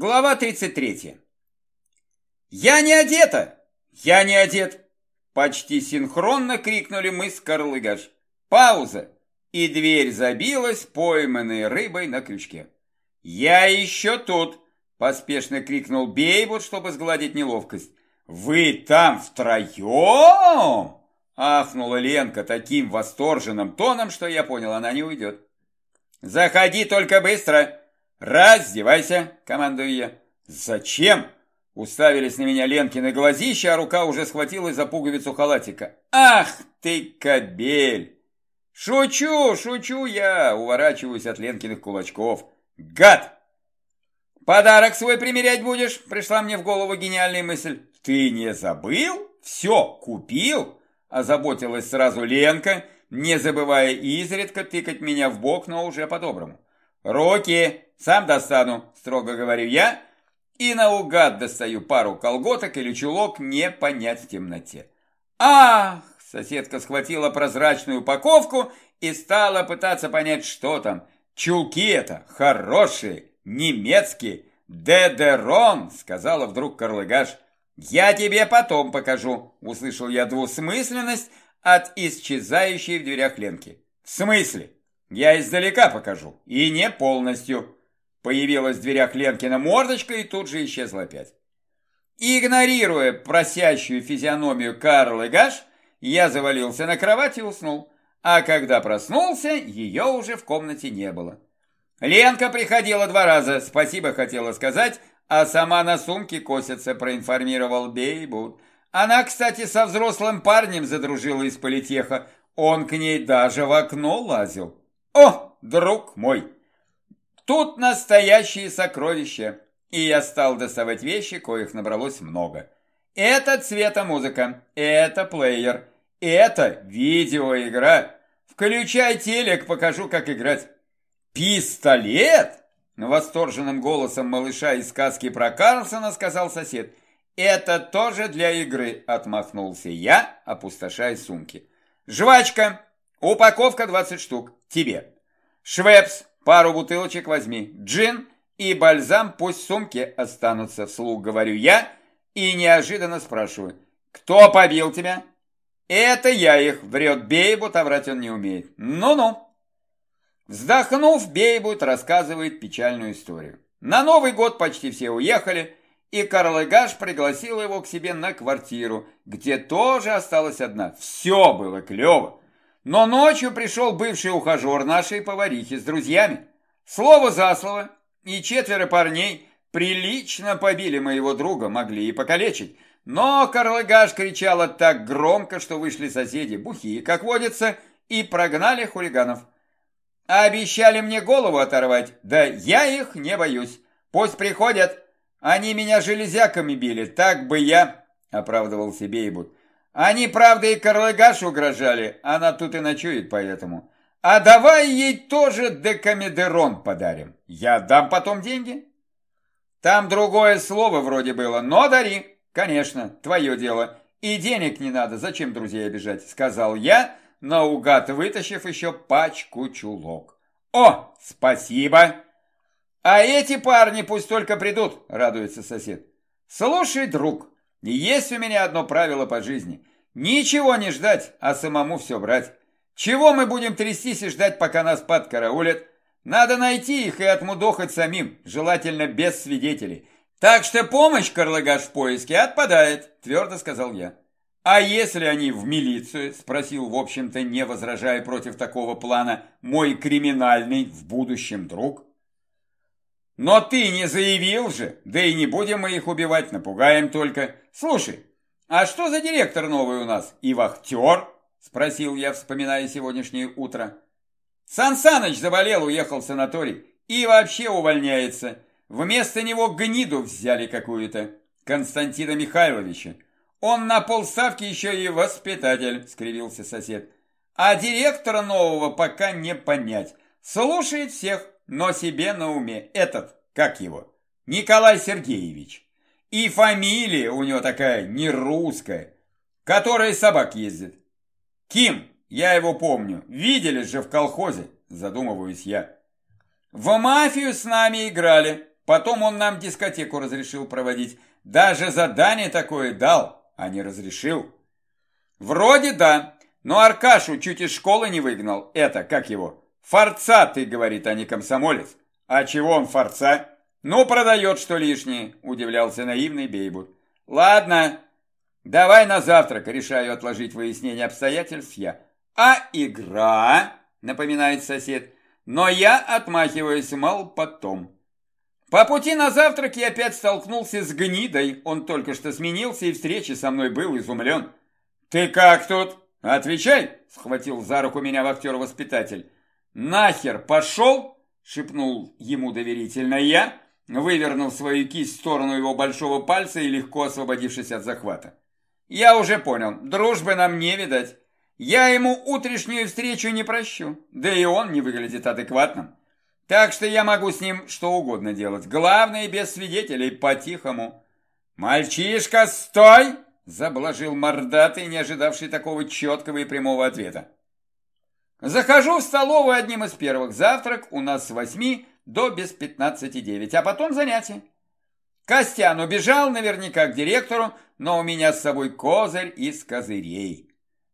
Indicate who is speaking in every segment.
Speaker 1: Глава 33. «Я не одета! Я не одет!» Почти синхронно крикнули мы с Карлыгаш. Пауза, и дверь забилась, пойманной рыбой на крючке. «Я еще тут!» – поспешно крикнул Бейбут, чтобы сгладить неловкость. «Вы там втроем?» – ахнула Ленка таким восторженным тоном, что я понял, она не уйдет. «Заходи только быстро!» «Раздевайся!» – командую я. «Зачем?» – уставились на меня Ленкины глазища, а рука уже схватилась за пуговицу халатика. «Ах ты, кобель!» «Шучу, шучу я!» – уворачиваюсь от Ленкиных кулачков. «Гад!» «Подарок свой примерять будешь?» – пришла мне в голову гениальная мысль. «Ты не забыл? Все, купил?» – озаботилась сразу Ленка, не забывая изредка тыкать меня в бок, но уже по-доброму. «Руки! Сам достану!» – строго говорю я, и наугад достаю пару колготок или чулок не понять в темноте. «Ах!» – соседка схватила прозрачную упаковку и стала пытаться понять, что там. «Чулки это хорошие, немецкие, дедерон!» – сказала вдруг Карлыгаш. «Я тебе потом покажу!» – услышал я двусмысленность от исчезающей в дверях Ленки. «В смысле?» Я издалека покажу. И не полностью. Появилась в дверях Ленкина мордочка и тут же исчезла опять. Игнорируя просящую физиономию Карл Гаш, я завалился на кровать и уснул. А когда проснулся, ее уже в комнате не было. Ленка приходила два раза, спасибо хотела сказать, а сама на сумке косится, проинформировал Бейбут. Она, кстати, со взрослым парнем задружила из политеха, он к ней даже в окно лазил. О, друг мой, тут настоящие сокровища. И я стал доставать вещи, коих набралось много. Это цветомузыка, это плеер, это видеоигра. Включай телек, покажу, как играть. Пистолет? Восторженным голосом малыша из сказки про Карлсона сказал сосед. Это тоже для игры, отмахнулся я, опустошая сумки. Жвачка, упаковка 20 штук. Тебе. Швепс, пару бутылочек возьми. Джин и бальзам пусть в сумке останутся, вслух говорю я и неожиданно спрашиваю. Кто побил тебя? Это я их, врет Бейбут, а врать он не умеет. Ну-ну. Вздохнув, Бейбут рассказывает печальную историю. На Новый год почти все уехали, и Карл Игаш пригласил его к себе на квартиру, где тоже осталась одна. Все было клево. Но ночью пришел бывший ухажер нашей поварихи с друзьями. Слово за слово, и четверо парней прилично побили моего друга, могли и покалечить. Но Карлыгаш кричала так громко, что вышли соседи, бухие, как водится, и прогнали хулиганов. Обещали мне голову оторвать, да я их не боюсь. Пусть приходят, они меня железяками били, так бы я, оправдывался Бейбут. Они, правда, и Карлыгаш угрожали, она тут и ночует поэтому. А давай ей тоже декамедерон подарим. Я дам потом деньги. Там другое слово вроде было, но дари. Конечно, твое дело. И денег не надо, зачем друзей обижать, сказал я, наугад вытащив еще пачку чулок. О, спасибо. А эти парни пусть только придут, радуется сосед. Слушай, друг, есть у меня одно правило по жизни. Ничего не ждать, а самому все брать. Чего мы будем трястись и ждать, пока нас подкараулят? Надо найти их и отмудохать самим, желательно без свидетелей. Так что помощь Карлыгаш в поиске отпадает, твердо сказал я. А если они в милицию, спросил, в общем-то, не возражая против такого плана, мой криминальный в будущем друг? Но ты не заявил же, да и не будем мы их убивать, напугаем только. Слушай, «А что за директор новый у нас? И вахтер?» – спросил я, вспоминая сегодняшнее утро. «Сан заболел, уехал в санаторий и вообще увольняется. Вместо него гниду взяли какую-то, Константина Михайловича. Он на полставки еще и воспитатель», – скривился сосед. «А директора нового пока не понять. Слушает всех, но себе на уме. Этот, как его, Николай Сергеевич». И фамилия у него такая не русская, которая собак ездит. Ким, я его помню, видели же в колхозе, задумываюсь я. В мафию с нами играли, Потом он нам дискотеку разрешил проводить. Даже задание такое дал, а не разрешил. Вроде да, но Аркашу чуть из школы не выгнал. Это, как его? Форца, ты, говорит, а не комсомолец. А чего он форца? Ну, продает что лишнее, удивлялся наивный Бейбут. Ладно, давай на завтрак, решаю отложить выяснение обстоятельств я. А игра, напоминает сосед, но я отмахиваюсь, мол, потом. По пути на завтрак я опять столкнулся с гнидой. Он только что сменился и встречи со мной был изумлен. «Ты как тут?» «Отвечай!» – схватил за руку меня вахтер-воспитатель. «Нахер пошел?» – шепнул ему доверительно я, вывернув свою кисть в сторону его большого пальца и легко освободившись от захвата. «Я уже понял, дружбы нам не видать. Я ему утрешнюю встречу не прощу, да и он не выглядит адекватным. Так что я могу с ним что угодно делать. Главное, без свидетелей, по-тихому. «Мальчишка, стой!» – заблажил мордатый, не ожидавший такого четкого и прямого ответа. Захожу в столовую одним из первых. Завтрак у нас с восьми до без пятнадцати девять, а потом занятия. Костян убежал наверняка к директору, но у меня с собой козырь из козырей.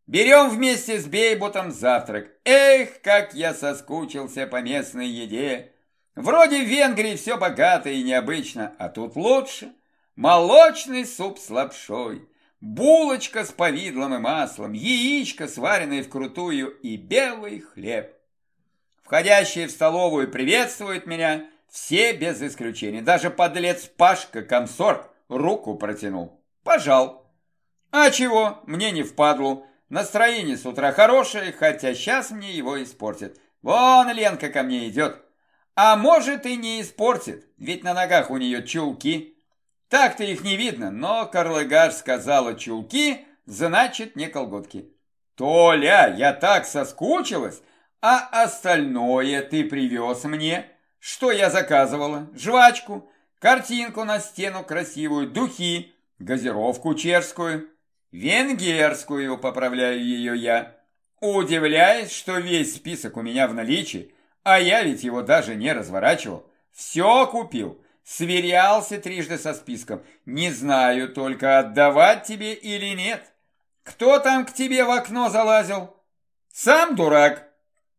Speaker 1: Берем вместе с Бейботом завтрак. Эх, как я соскучился по местной еде. Вроде в Венгрии все богато и необычно, а тут лучше. Молочный суп с лапшой, булочка с повидлом и маслом, яичко, сваренное вкрутую, и белый хлеб. Входящие в столовую приветствуют меня все без исключения. Даже подлец Пашка Комсорг руку протянул. Пожал. А чего, мне не впадлу. Настроение с утра хорошее, хотя сейчас мне его испортит. Вон Ленка ко мне идет. А может и не испортит, ведь на ногах у нее чулки. Так-то их не видно, но Карлыгаш сказала чулки, значит не колготки. Толя, я так соскучилась, а остальное ты привез мне. Что я заказывала? Жвачку, картинку на стену красивую, духи, газировку чешскую. Венгерскую, поправляю ее я. Удивляюсь, что весь список у меня в наличии, а я ведь его даже не разворачивал. Все купил, сверялся трижды со списком. Не знаю только, отдавать тебе или нет. Кто там к тебе в окно залазил? Сам дурак.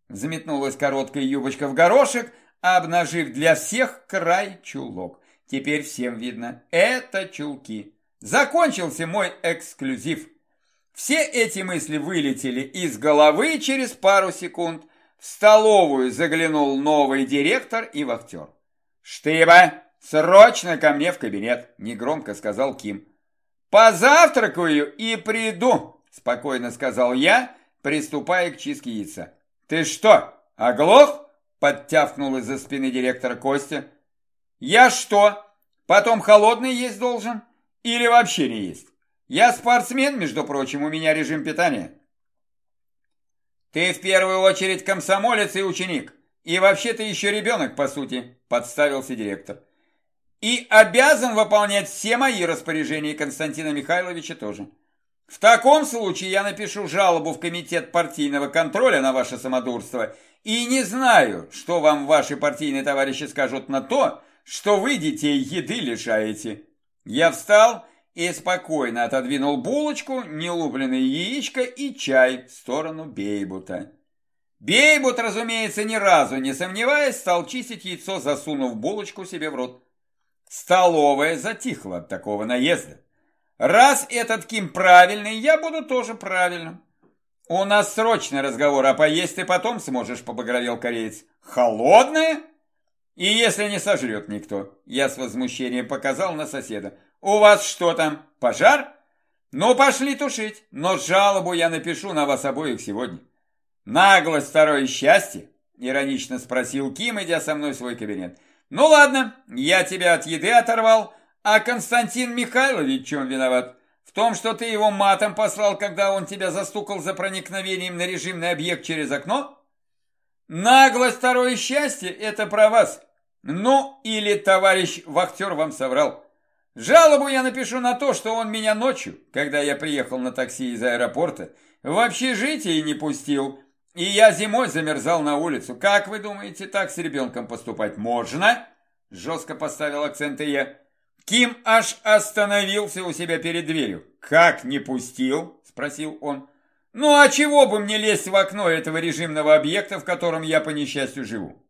Speaker 1: Взметнулась короткая юбочка в горошек, обнажив для всех край чулок. Теперь всем видно, это чулки. Закончился мой эксклюзив. Все эти мысли вылетели из головы через пару секунд. В столовую заглянул новый директор и вахтер. «Штыба, срочно ко мне в кабинет», – негромко сказал Ким. «Позавтракаю и приду», – спокойно сказал я, приступая к чистке яйца. «Ты что, оглох?» – подтявкнул из-за спины директора Костя. «Я что, потом холодный есть должен?» Или вообще не есть. Я спортсмен, между прочим, у меня режим питания. Ты в первую очередь комсомолец и ученик. И вообще ты еще ребенок, по сути, подставился директор. И обязан выполнять все мои распоряжения Константина Михайловича тоже. В таком случае я напишу жалобу в комитет партийного контроля на ваше самодурство и не знаю, что вам ваши партийные товарищи скажут на то, что вы детей еды лишаете. Я встал и спокойно отодвинул булочку, нелупленное яичко и чай в сторону Бейбута. Бейбут, разумеется, ни разу не сомневаясь, стал чистить яйцо, засунув булочку себе в рот. Столовая затихла от такого наезда. Раз этот Ким правильный, я буду тоже правильным. У нас срочный разговор, а поесть ты потом сможешь, побагровел кореец. Холодное? И если не сожрет никто, я с возмущением показал на соседа. У вас что там, пожар? Ну, пошли тушить, но жалобу я напишу на вас обоих сегодня. Наглость второе счастье? Иронично спросил Ким, идя со мной в свой кабинет. Ну ладно, я тебя от еды оторвал, а Константин Михайлович чем виноват? В том, что ты его матом послал, когда он тебя застукал за проникновением на режимный объект через окно? Наглость второе счастье – это про вас. Ну, или товарищ вахтер вам соврал. Жалобу я напишу на то, что он меня ночью, когда я приехал на такси из аэропорта, в общежитие не пустил, и я зимой замерзал на улицу. Как вы думаете, так с ребенком поступать можно? жестко поставил акценты я. Ким аж остановился у себя перед дверью. «Как не пустил?» – спросил он. «Ну а чего бы мне лезть в окно этого режимного объекта, в котором я по несчастью живу?»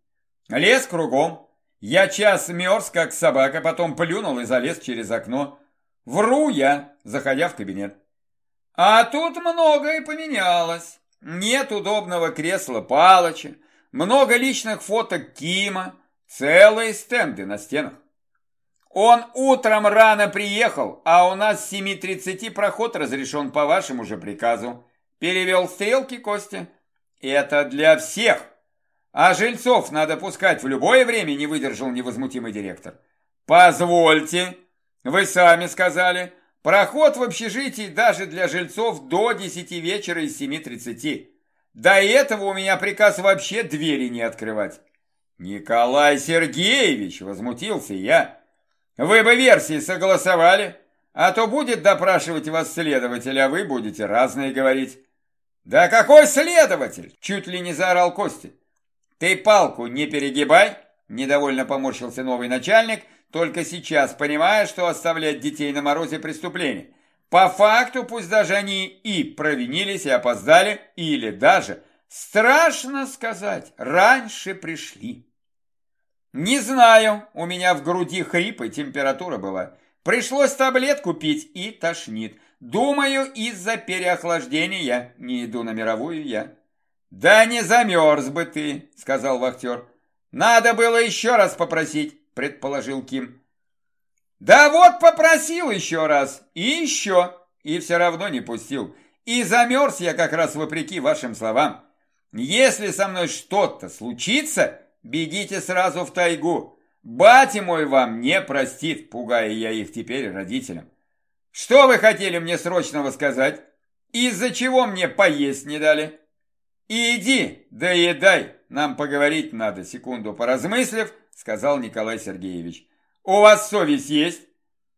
Speaker 1: Лес кругом. Я час мерз, как собака, потом плюнул и залез через окно. Вру я, заходя в кабинет. А тут многое поменялось. Нет удобного кресла Палыча, много личных фоток Кима, целые стенды на стенах. Он утром рано приехал, а у нас с 7.30 проход разрешен по вашему же приказу. Перевел стрелки, Костя. Это для всех. А жильцов надо пускать в любое время, не выдержал невозмутимый директор. Позвольте, вы сами сказали, проход в общежитии даже для жильцов до 10 вечера и 7.30. До этого у меня приказ вообще двери не открывать. Николай Сергеевич, возмутился я, вы бы версии согласовали, а то будет допрашивать вас следователь, а вы будете разные говорить. Да какой следователь? Чуть ли не заорал Костя. «Ты палку не перегибай!» – недовольно поморщился новый начальник, только сейчас понимая, что оставлять детей на морозе преступление. По факту, пусть даже они и провинились, и опоздали, или даже, страшно сказать, раньше пришли. Не знаю, у меня в груди хрип и температура была. Пришлось таблетку пить и тошнит. Думаю, из-за переохлаждения не иду на мировую я. «Да не замерз бы ты», — сказал вахтер. «Надо было еще раз попросить», — предположил Ким. «Да вот попросил еще раз, и еще, и все равно не пустил. И замерз я как раз вопреки вашим словам. Если со мной что-то случится, бегите сразу в тайгу. Батя мой вам не простит, пугая я их теперь родителям. Что вы хотели мне срочного сказать? Из-за чего мне поесть не дали?» «Иди, доедай, нам поговорить надо», секунду поразмыслив, сказал Николай Сергеевич. «У вас совесть есть?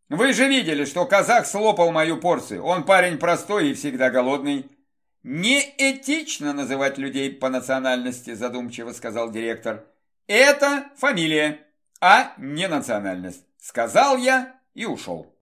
Speaker 1: Вы же видели, что казах слопал мою порцию. Он парень простой и всегда голодный». «Неэтично называть людей по национальности», задумчиво сказал директор. «Это фамилия, а не национальность», сказал я и ушел.